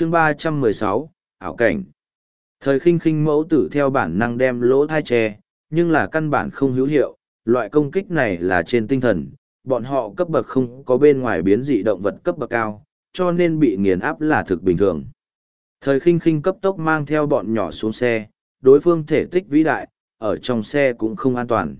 chương ba trăm mười sáu, ảo cảnh. Thời khinh khinh mẫu tử theo bản năng đem lỗ thai che, nhưng là căn bản không hữu hiệu, loại công kích này là trên tinh thần, bọn họ cấp bậc không có bên ngoài biến dị động vật cấp bậc cao, cho nên bị nghiền áp là thực bình thường. Thời khinh khinh cấp tốc mang theo bọn nhỏ xuống xe, đối phương thể tích vĩ đại, ở trong xe cũng không an toàn.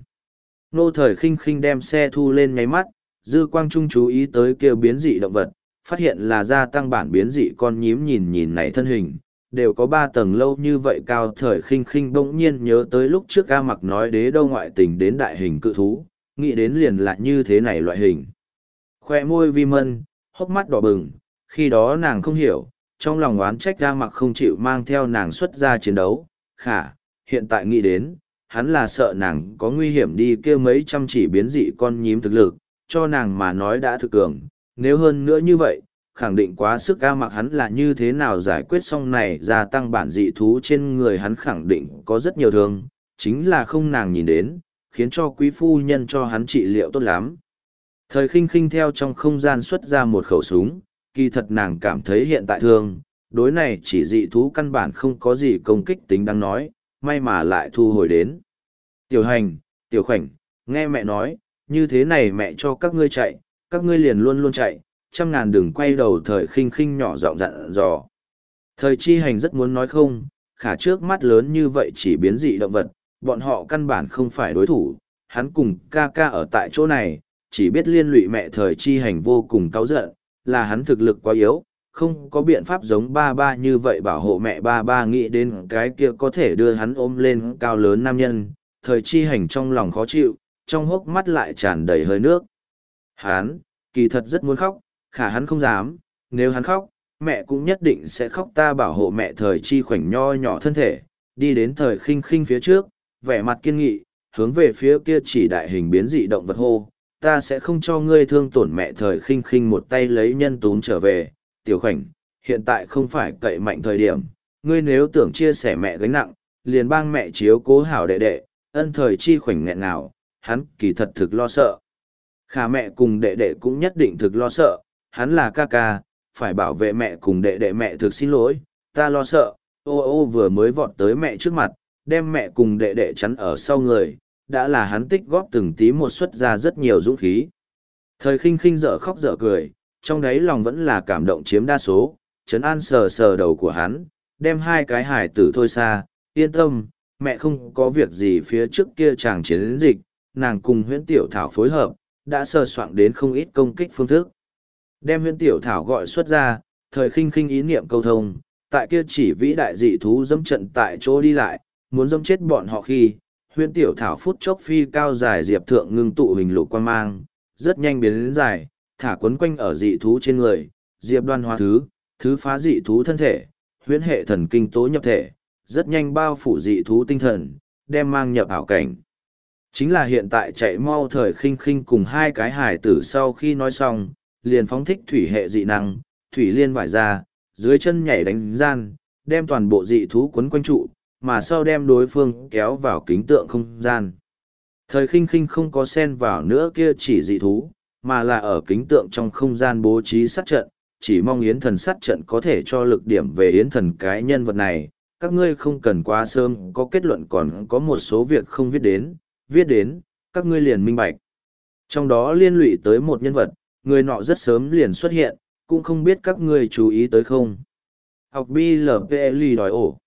Nô thời khinh khinh đem xe thu lên nháy mắt, dư quang trung chú ý tới kêu biến dị động vật phát hiện là gia tăng bản biến dị con nhím nhìn nhìn này thân hình, đều có ba tầng lâu như vậy cao thời khinh khinh bỗng nhiên nhớ tới lúc trước ca mặc nói đế đâu ngoại tình đến đại hình cự thú, nghĩ đến liền lại như thế này loại hình. Khoe môi vi mân, hốc mắt đỏ bừng, khi đó nàng không hiểu, trong lòng oán trách ca mặc không chịu mang theo nàng xuất ra chiến đấu, khả, hiện tại nghĩ đến, hắn là sợ nàng có nguy hiểm đi kia mấy trăm chỉ biến dị con nhím thực lực, cho nàng mà nói đã thực cường, nếu hơn nữa như vậy, khẳng định quá sức ca mặc hắn là như thế nào giải quyết xong này gia tăng bản dị thú trên người hắn khẳng định có rất nhiều thương, chính là không nàng nhìn đến, khiến cho quý phu nhân cho hắn trị liệu tốt lắm. Thời khinh khinh theo trong không gian xuất ra một khẩu súng, kỳ thật nàng cảm thấy hiện tại thương, đối này chỉ dị thú căn bản không có gì công kích tính đang nói, may mà lại thu hồi đến. Tiểu hành, tiểu khoảnh, nghe mẹ nói, như thế này mẹ cho các ngươi chạy, các ngươi liền luôn luôn chạy, trăm ngàn đừng quay đầu thời khinh khinh nhỏ giọng dặn dò. Thời chi hành rất muốn nói không, khả trước mắt lớn như vậy chỉ biến dị động vật, bọn họ căn bản không phải đối thủ, hắn cùng ca ca ở tại chỗ này, chỉ biết liên lụy mẹ thời chi hành vô cùng cáu giận, là hắn thực lực quá yếu, không có biện pháp giống ba ba như vậy bảo hộ mẹ ba ba nghĩ đến cái kia có thể đưa hắn ôm lên cao lớn nam nhân, thời chi hành trong lòng khó chịu, trong hốc mắt lại tràn đầy hơi nước. Hắn, kỳ thật rất muốn khóc, khả hắn không dám, nếu hắn khóc, mẹ cũng nhất định sẽ khóc ta bảo hộ mẹ thời chi khoảnh nho nhỏ thân thể, đi đến thời khinh khinh phía trước, vẻ mặt kiên nghị, hướng về phía kia chỉ đại hình biến dị động vật hô, ta sẽ không cho ngươi thương tổn mẹ thời khinh khinh một tay lấy nhân tún trở về, tiểu khoảnh, hiện tại không phải cậy mạnh thời điểm, ngươi nếu tưởng chia sẻ mẹ gánh nặng, liền bang mẹ chiếu cố hảo đệ đệ, ân thời chi khoảnh nghẹn nào, hắn kỳ thật thực lo sợ. Khả mẹ cùng đệ đệ cũng nhất định thực lo sợ, hắn là ca ca, phải bảo vệ mẹ cùng đệ đệ mẹ thực xin lỗi, ta lo sợ, ô ô vừa mới vọt tới mẹ trước mặt, đem mẹ cùng đệ đệ chắn ở sau người, đã là hắn tích góp từng tí một xuất ra rất nhiều dũng khí. Thời khinh khinh dở khóc dở cười, trong đấy lòng vẫn là cảm động chiếm đa số, chấn an sờ sờ đầu của hắn, đem hai cái hải tử thôi xa, yên tâm, mẹ không có việc gì phía trước kia chàng chiến dịch, nàng cùng huyễn tiểu thảo phối hợp, đã sơ soạn đến không ít công kích phương thức. Đem huyễn tiểu thảo gọi xuất ra, thời khinh khinh ý niệm câu thông, tại kia chỉ vĩ đại dị thú dâm trận tại chỗ đi lại, muốn dâm chết bọn họ khi, huyễn tiểu thảo phút chốc phi cao dài diệp thượng ngưng tụ hình lục quan mang, rất nhanh biến đến dài, thả quấn quanh ở dị thú trên người, diệp đoan hóa thứ, thứ phá dị thú thân thể, huyễn hệ thần kinh tố nhập thể, rất nhanh bao phủ dị thú tinh thần, đem mang nhập ảo cảnh. Chính là hiện tại chạy mau thời khinh khinh cùng hai cái hải tử sau khi nói xong, liền phóng thích thủy hệ dị năng, thủy liên vải ra, dưới chân nhảy đánh gian, đem toàn bộ dị thú quấn quanh trụ, mà sau đem đối phương kéo vào kính tượng không gian. Thời khinh khinh không có sen vào nữa kia chỉ dị thú, mà là ở kính tượng trong không gian bố trí sát trận, chỉ mong yến thần sát trận có thể cho lực điểm về yến thần cái nhân vật này. Các ngươi không cần quá sớm có kết luận còn có một số việc không viết đến, viết đến, các ngươi liền minh bạch. Trong đó liên lụy tới một nhân vật, người nọ rất sớm liền xuất hiện, cũng không biết các ngươi chú ý tới không. Học BLPL đòi ổ.